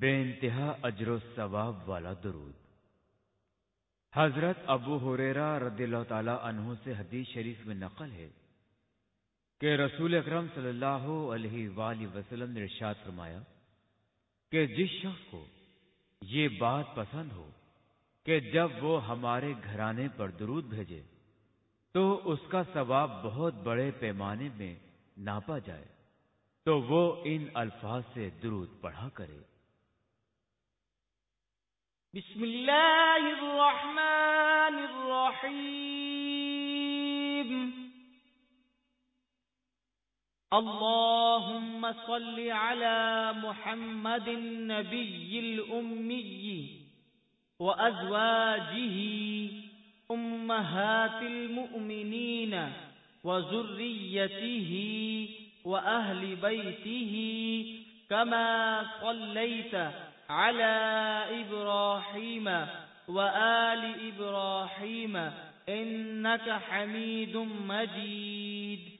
بے انتہا اجر و ثواب والا درود۔ حضرت ابو حریرا رضی اللہ تعالی عنہ سے حدیث شریف میں نقل ہے کہ رسول اکرم صلی اللہ علیہ وآلہ وسلم نے ارشاد فرمایا کہ جس شخص کو یہ بات پسند ہو کہ جب وہ ہمارے گھرانے پر درود بھیجے تو اس کا ثواب بہت بڑے پیمانے میں ناپا جائے تو وہ ان الفاظ سے درود پڑھا کرے۔ بسم الله الرحمن الرحيم. اللهم صل على محمد النبي الأمي وأزواجه أمهات المؤمنين وذريته وأهل بيته كما صليت على إبراهيم وآل إبراهيم إنك حميد مجيد.